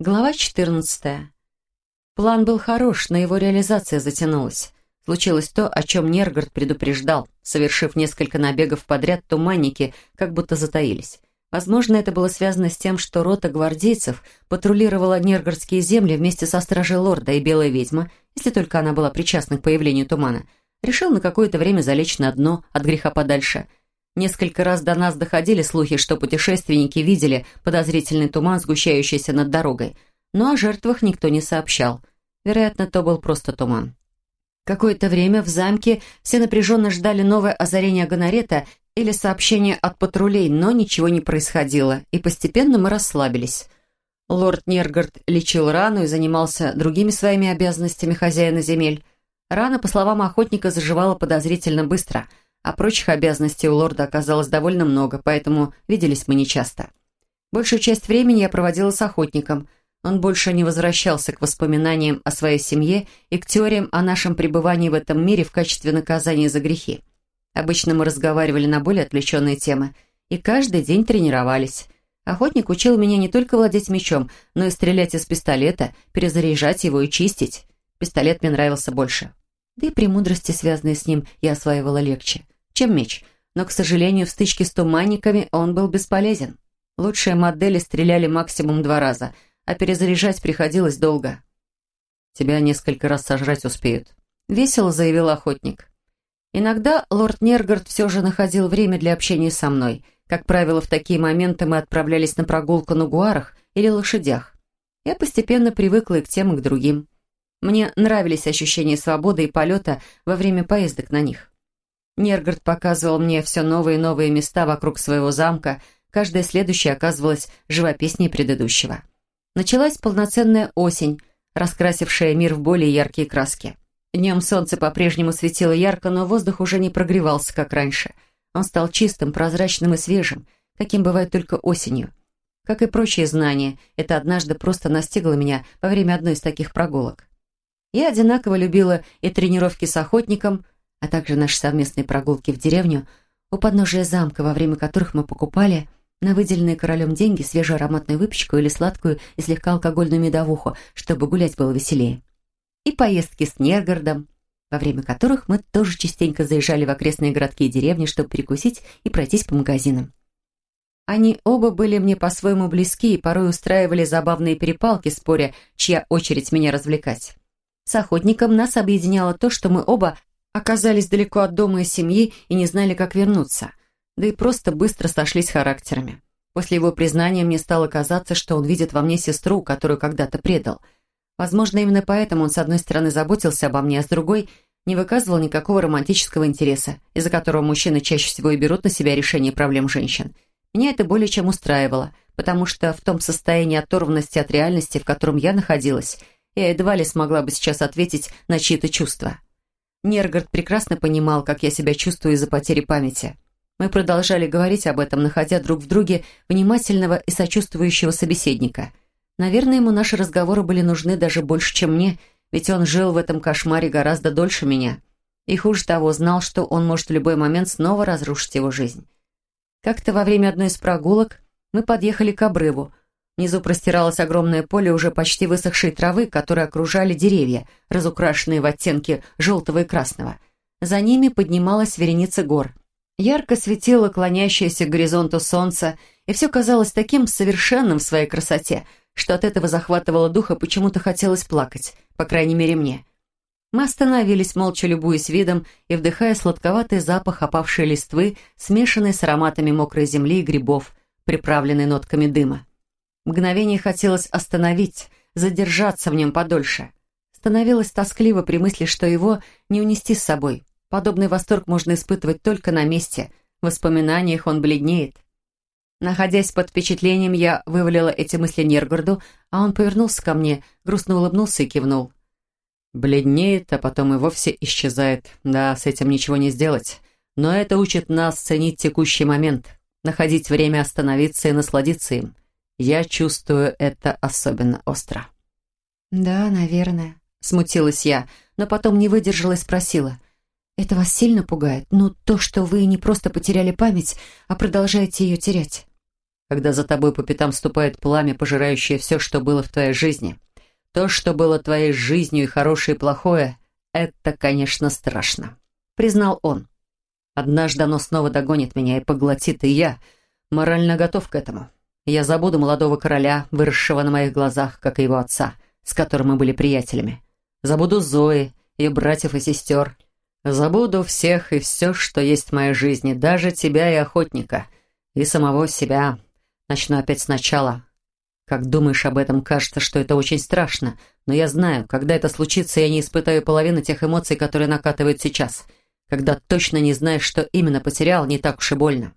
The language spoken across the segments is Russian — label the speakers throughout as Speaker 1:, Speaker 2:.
Speaker 1: Глава 14. План был хорош, но его реализация затянулась. Случилось то, о чем Нергард предупреждал. Совершив несколько набегов подряд, туманники как будто затаились. Возможно, это было связано с тем, что рота гвардейцев патрулировала Нергардские земли вместе со стражей лорда и белая ведьма, если только она была причастна к появлению тумана, решил на какое-то время залечь на дно от греха подальше – Несколько раз до нас доходили слухи, что путешественники видели подозрительный туман, сгущающийся над дорогой, но о жертвах никто не сообщал. Вероятно, то был просто туман. Какое-то время в замке все напряженно ждали новое озарение Гонорета или сообщение от патрулей, но ничего не происходило, и постепенно мы расслабились. Лорд Нергард лечил рану и занимался другими своими обязанностями хозяина земель. Рана, по словам охотника, заживала подозрительно быстро – а прочих обязанностей у лорда оказалось довольно много, поэтому виделись мы нечасто. Большую часть времени я проводила с охотником. Он больше не возвращался к воспоминаниям о своей семье и к теориям о нашем пребывании в этом мире в качестве наказания за грехи. Обычно мы разговаривали на более отвлеченные темы и каждый день тренировались. Охотник учил меня не только владеть мечом, но и стрелять из пистолета, перезаряжать его и чистить. Пистолет мне нравился больше. Да и премудрости, связанные с ним, я осваивала легче, чем меч. Но, к сожалению, в стычке с туманниками он был бесполезен. Лучшие модели стреляли максимум два раза, а перезаряжать приходилось долго. «Тебя несколько раз сожрать успеют», — весело заявил охотник. Иногда лорд Нергард все же находил время для общения со мной. Как правило, в такие моменты мы отправлялись на прогулку на гуарах или лошадях. Я постепенно привыкла и к тем, и к другим. Мне нравились ощущения свободы и полета во время поездок на них. Нергард показывал мне все новые и новые места вокруг своего замка, каждая следующая оказывалась живописнее предыдущего. Началась полноценная осень, раскрасившая мир в более яркие краски. Днем солнце по-прежнему светило ярко, но воздух уже не прогревался, как раньше. Он стал чистым, прозрачным и свежим, каким бывает только осенью. Как и прочие знания, это однажды просто настигло меня во время одной из таких прогулок. Я одинаково любила и тренировки с охотником, а также наши совместные прогулки в деревню, у подножия замка, во время которых мы покупали на выделенные королем деньги свежую ароматную выпечку или сладкую и слегка алкогольную медовуху, чтобы гулять было веселее. И поездки с Нергардом, во время которых мы тоже частенько заезжали в окрестные городки и деревни, чтобы перекусить и пройтись по магазинам. Они оба были мне по-своему близки и порой устраивали забавные перепалки, споря, чья очередь меня развлекать. С охотником нас объединяло то, что мы оба оказались далеко от дома и семьи и не знали, как вернуться. Да и просто быстро сошлись характерами. После его признания мне стало казаться, что он видит во мне сестру, которую когда-то предал. Возможно, именно поэтому он, с одной стороны, заботился обо мне, а с другой не выказывал никакого романтического интереса, из-за которого мужчины чаще всего и берут на себя решение проблем женщин. Меня это более чем устраивало, потому что в том состоянии оторванности от реальности, в котором я находилась – я едва ли смогла бы сейчас ответить на чьи-то чувства. Нергард прекрасно понимал, как я себя чувствую из-за потери памяти. Мы продолжали говорить об этом, находя друг в друге внимательного и сочувствующего собеседника. Наверное, ему наши разговоры были нужны даже больше, чем мне, ведь он жил в этом кошмаре гораздо дольше меня. И хуже того, знал, что он может в любой момент снова разрушить его жизнь. Как-то во время одной из прогулок мы подъехали к обрыву, Внизу простиралось огромное поле уже почти высохшей травы, которые окружали деревья, разукрашенные в оттенке желтого и красного. За ними поднималась вереница гор. Ярко светило клонящееся к горизонту солнце, и все казалось таким совершенным в своей красоте, что от этого захватывало дух и почему-то хотелось плакать, по крайней мере мне. Мы остановились, молча любуясь видом и вдыхая сладковатый запах опавшей листвы, смешанный с ароматами мокрой земли и грибов, приправленный нотками дыма. Мгновение хотелось остановить, задержаться в нем подольше. Становилось тоскливо при мысли, что его не унести с собой. Подобный восторг можно испытывать только на месте. В воспоминаниях он бледнеет. Находясь под впечатлением, я вывалила эти мысли Нергорду, а он повернулся ко мне, грустно улыбнулся и кивнул. Бледнеет, а потом и вовсе исчезает. Да, с этим ничего не сделать. Но это учит нас ценить текущий момент, находить время остановиться и насладиться им. Я чувствую это особенно остро».
Speaker 2: «Да, наверное», — смутилась я, но потом не выдержала и спросила. «Это вас сильно пугает? Ну, то, что вы не просто потеряли память, а продолжаете ее терять?»
Speaker 1: когда за тобой по пятам ступает пламя, пожирающее все, что было в твоей жизни. То, что было твоей жизнью и хорошее, и плохое, это, конечно, страшно», — признал он. «Однажды оно снова догонит меня и поглотит, и я морально готов к этому. Я забуду молодого короля, выросшего на моих глазах, как и его отца, с которым мы были приятелями. Забуду Зои, ее братьев и сестер. Забуду всех и все, что есть в моей жизни, даже тебя и охотника, и самого себя. Начну опять сначала. Как думаешь об этом, кажется, что это очень страшно, но я знаю, когда это случится, я не испытаю половины тех эмоций, которые накатывают сейчас. Когда точно не знаешь, что именно потерял, не так уж и больно.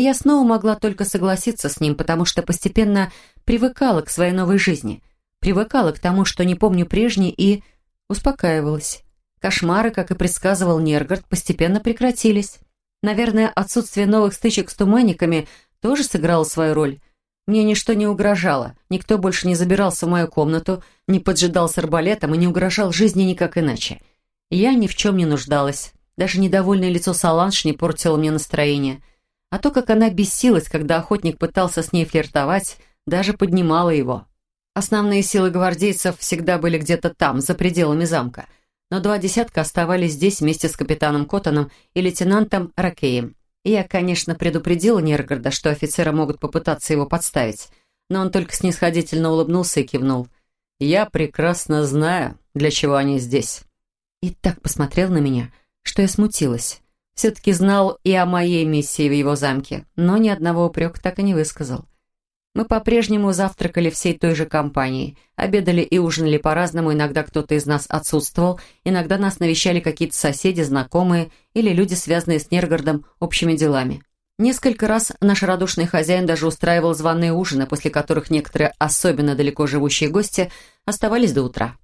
Speaker 1: Я снова могла только согласиться с ним, потому что постепенно привыкала к своей новой жизни. Привыкала к тому, что не помню прежней, и успокаивалась. Кошмары, как и предсказывал Нергард, постепенно прекратились. Наверное, отсутствие новых стычек с туманниками тоже сыграло свою роль. Мне ничто не угрожало, никто больше не забирался в мою комнату, не поджидал с арбалетом и не угрожал жизни никак иначе. Я ни в чем не нуждалась. Даже недовольное лицо Саланж не портило мне настроение. А то, как она бесилась, когда охотник пытался с ней флиртовать, даже поднимала его. Основные силы гвардейцев всегда были где-то там, за пределами замка. Но два десятка оставались здесь вместе с капитаном Коттоном и лейтенантом Ракеем. Я, конечно, предупредила Нергарда, что офицеры могут попытаться его подставить, но он только снисходительно улыбнулся и кивнул. «Я прекрасно знаю, для чего они здесь». И так посмотрел на меня, что я смутилась. Все-таки знал и о моей миссии в его замке, но ни одного упрека так и не высказал. Мы по-прежнему завтракали всей той же компанией, обедали и ужинали по-разному, иногда кто-то из нас отсутствовал, иногда нас навещали какие-то соседи, знакомые или люди, связанные с Нергардом общими делами. Несколько раз наш радушный хозяин даже устраивал званые ужины, после которых некоторые особенно далеко живущие гости оставались до утра.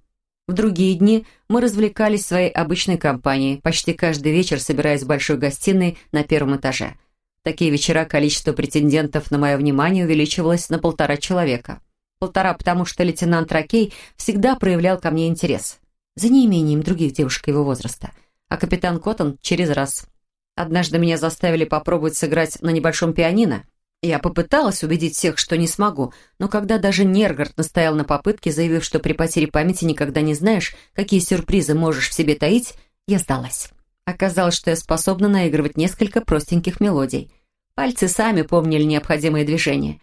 Speaker 1: В другие дни мы развлекались в своей обычной компанией, почти каждый вечер собираясь в большой гостиной на первом этаже – такие вечера количество претендентов на мое внимание увеличивалось на полтора человека. Полтора, потому что лейтенант Ракей всегда проявлял ко мне интерес. За неимением других девушек его возраста. А капитан Коттон через раз. Однажды меня заставили попробовать сыграть на небольшом пианино. Я попыталась убедить всех, что не смогу, но когда даже Нергард настоял на попытке, заявив, что при потере памяти никогда не знаешь, какие сюрпризы можешь в себе таить, я сдалась. Оказалось, что я способна наигрывать несколько простеньких мелодий. Пальцы сами помнили необходимые движения.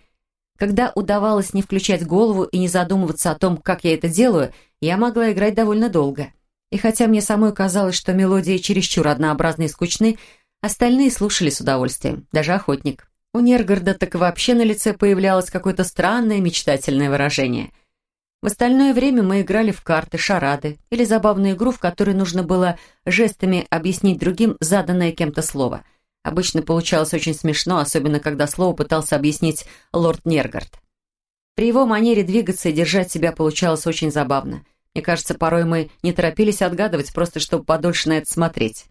Speaker 1: Когда удавалось не включать голову и не задумываться о том, как я это делаю, я могла играть довольно долго. И хотя мне самой казалось, что мелодии чересчур однообразны и скучны, остальные слушали с удовольствием, даже охотник. У Нергарда так вообще на лице появлялось какое-то странное мечтательное выражение – в остальное время мы играли в карты, шарады или забавную игру, в которой нужно было жестами объяснить другим заданное кем-то слово. Обычно получалось очень смешно, особенно когда слово пытался объяснить лорд Нергард. При его манере двигаться и держать себя получалось очень забавно. Мне кажется, порой мы не торопились отгадывать, просто чтобы подольше на это смотреть.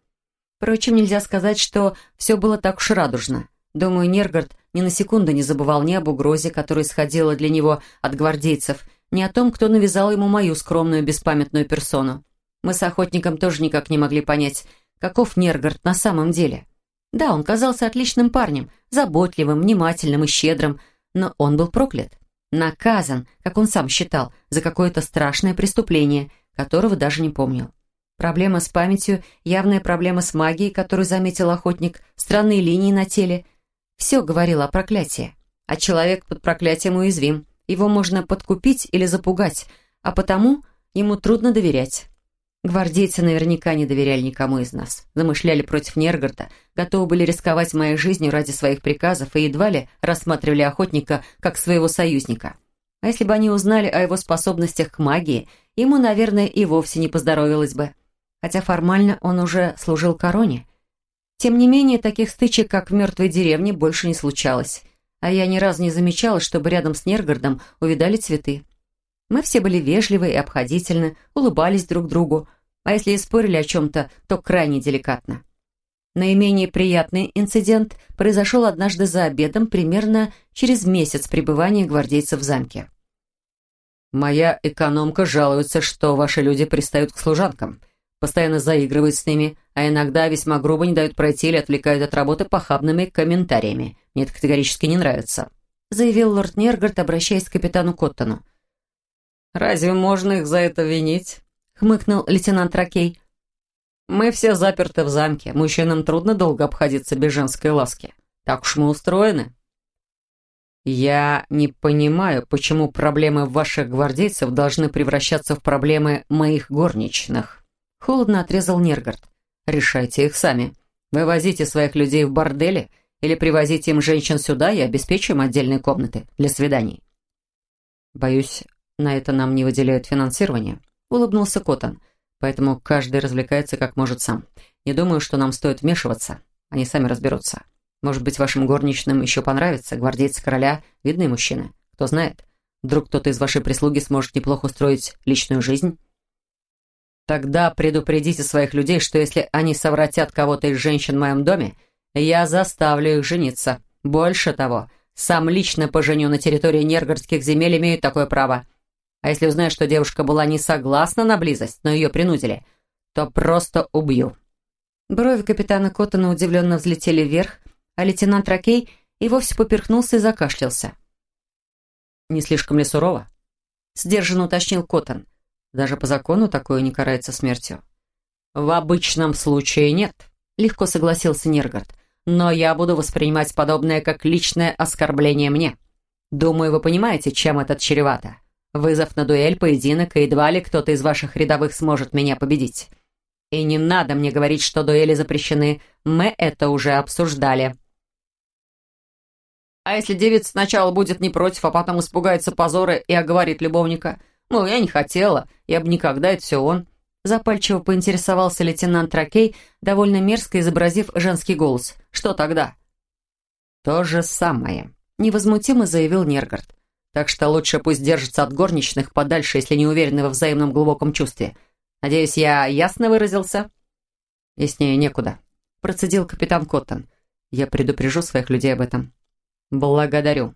Speaker 1: Впрочем, нельзя сказать, что все было так уж радужно. Думаю, Нергард ни на секунду не забывал ни об угрозе, которая исходила для него от гвардейцев – ни о том, кто навязал ему мою скромную беспамятную персону. Мы с охотником тоже никак не могли понять, каков Нергард на самом деле. Да, он казался отличным парнем, заботливым, внимательным и щедрым, но он был проклят. Наказан, как он сам считал, за какое-то страшное преступление, которого даже не помнил. Проблема с памятью, явная проблема с магией, которую заметил охотник, странные линии на теле. Все говорило о проклятии. А человек под проклятием уязвим. Его можно подкупить или запугать, а потому ему трудно доверять. Гвардейцы наверняка не доверяли никому из нас. Замышляли против Нергарта, готовы были рисковать моей жизнью ради своих приказов и едва ли рассматривали охотника как своего союзника. А если бы они узнали о его способностях к магии, ему, наверное, и вовсе не поздоровилось бы. Хотя формально он уже служил короне. Тем не менее, таких стычек, как в мертвой деревне, больше не случалось а я ни разу не замечала, чтобы рядом с Нергардом увидали цветы. Мы все были вежливы и обходительны, улыбались друг другу, а если и спорили о чем-то, то крайне деликатно. Наименее приятный инцидент произошел однажды за обедом, примерно через месяц пребывания гвардейцев в замке. «Моя экономка жалуется, что ваши люди пристают к служанкам, постоянно заигрывают с ними, а иногда весьма грубо не дают пройти или отвлекают от работы похабными комментариями. Мне это категорически не нравится», заявил лорд Нергард, обращаясь к капитану Коттону.
Speaker 3: «Разве можно их за это винить?» — хмыкнул лейтенант Ракей. «Мы все заперты в замке. Мужчинам трудно долго обходиться без женской ласки. Так уж мы устроены». «Я не понимаю, почему проблемы ваших гвардейцев должны превращаться в проблемы моих горничных», — холодно отрезал Нергард. «Решайте их сами. Вывозите своих людей в бордели или привозите им женщин сюда и обеспечим отдельные комнаты для свиданий». «Боюсь, на это нам не выделяют финансирование», — улыбнулся Коттон. «Поэтому каждый развлекается как может сам. Не думаю, что нам стоит вмешиваться. Они сами разберутся». Может быть, вашим горничным еще понравится, гвардейцы короля, видные мужчины. Кто знает, вдруг кто-то из вашей прислуги сможет неплохо устроить личную жизнь? Тогда предупредите своих людей, что если они совратят кого-то из женщин в моем доме, я заставлю их жениться. Больше того, сам лично поженю на территории Нергородских земель, имею такое право. А если узнаю, что девушка была не согласна на близость, но ее принудили, то просто убью».
Speaker 1: Брови капитана Коттона удивленно взлетели вверх, а лейтенант Ракей и вовсе поперхнулся и закашлялся.
Speaker 3: «Не слишком ли сурово?»
Speaker 1: — сдержанно уточнил Коттон. «Даже по закону такое не карается смертью».
Speaker 3: «В обычном случае нет», — легко согласился Нергард. «Но я буду воспринимать подобное как личное оскорбление мне. Думаю, вы понимаете, чем это чревато. Вызов на дуэль, поединок, и едва ли кто-то из ваших рядовых сможет меня победить. И не надо мне говорить, что дуэли запрещены. Мы это уже обсуждали». А если девица сначала будет не против, а потом испугается позора и оговорит любовника? Ну, я не хотела, я бы никогда, это все он. Запальчиво поинтересовался лейтенант Тракей, довольно мерзко изобразив женский голос. Что тогда? То же самое, невозмутимо заявил Нергард. Так что лучше пусть держится от горничных подальше, если не уверены во взаимном глубоком чувстве. Надеюсь, я ясно выразился? Яснее некуда, процедил капитан Коттон. Я предупрежу своих людей об этом. «Благодарю».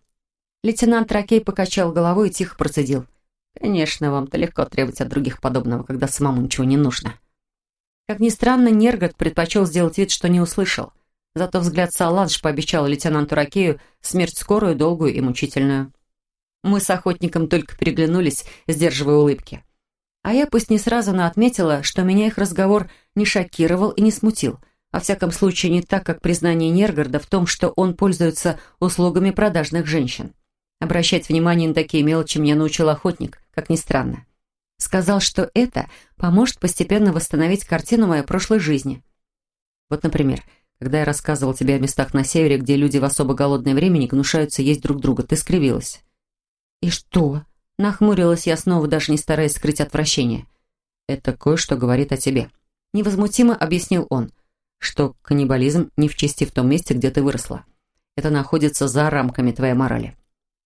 Speaker 3: Лейтенант Ракей покачал головой и тихо процедил. «Конечно, вам-то легко требовать от других подобного, когда самому ничего не нужно». Как ни странно, Нергот предпочел сделать вид, что не услышал. Зато взгляд Саланж пообещал лейтенанту Ракею смерть скорую, долгую и мучительную. Мы с охотником только переглянулись, сдерживая улыбки. А я пусть не сразу, но отметила, что меня их разговор не шокировал и не смутил – во всяком случае, не так, как признание Нергарда в том, что он пользуется услугами продажных женщин. Обращать внимание на такие мелочи мне научил охотник, как ни странно. Сказал, что это поможет постепенно восстановить картину моей прошлой жизни. Вот, например, когда я рассказывал тебе о местах на севере, где люди в особо голодное время не гнушаются есть друг друга, ты скривилась. «И что?» — нахмурилась я снова, даже не стараясь скрыть отвращение. «Это кое-что говорит о тебе», — невозмутимо объяснил он — что каннибализм не в чести в том месте, где ты выросла. Это находится за рамками твоей морали.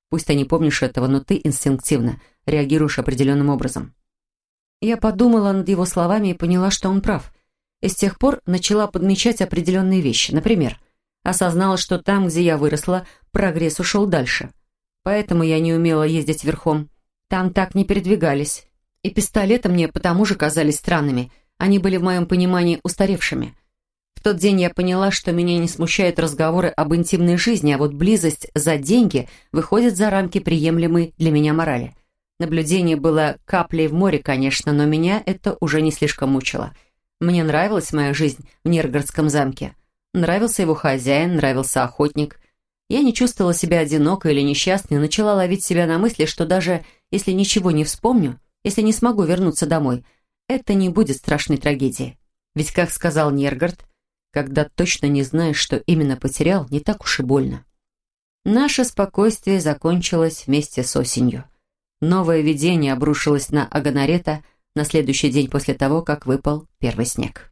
Speaker 3: Пусть ты не помнишь этого, но ты инстинктивно реагируешь определенным образом. Я подумала над его словами и поняла, что он прав. И с тех пор начала подмечать определенные вещи. Например, осознала, что там, где я выросла, прогресс ушел дальше. Поэтому я не умела ездить верхом. Там так не передвигались. И пистолеты мне потому же казались странными. Они были в моем понимании устаревшими. В тот день я поняла, что меня не смущают разговоры об интимной жизни, а вот близость за деньги выходит за рамки приемлемой для меня морали. Наблюдение было каплей в море, конечно, но меня это уже не слишком мучило. Мне нравилась моя жизнь в Нергородском замке. Нравился его хозяин, нравился охотник. Я не чувствовала себя одинокой или несчастной, начала ловить себя на мысли, что даже если ничего не вспомню, если не смогу вернуться домой, это не будет страшной трагедией. Ведь, как сказал Нергард, когда точно не знаешь, что именно потерял, не так уж и больно. Наше спокойствие закончилось вместе с осенью. Новое видение обрушилось на Аганарета на следующий день после того, как выпал первый снег.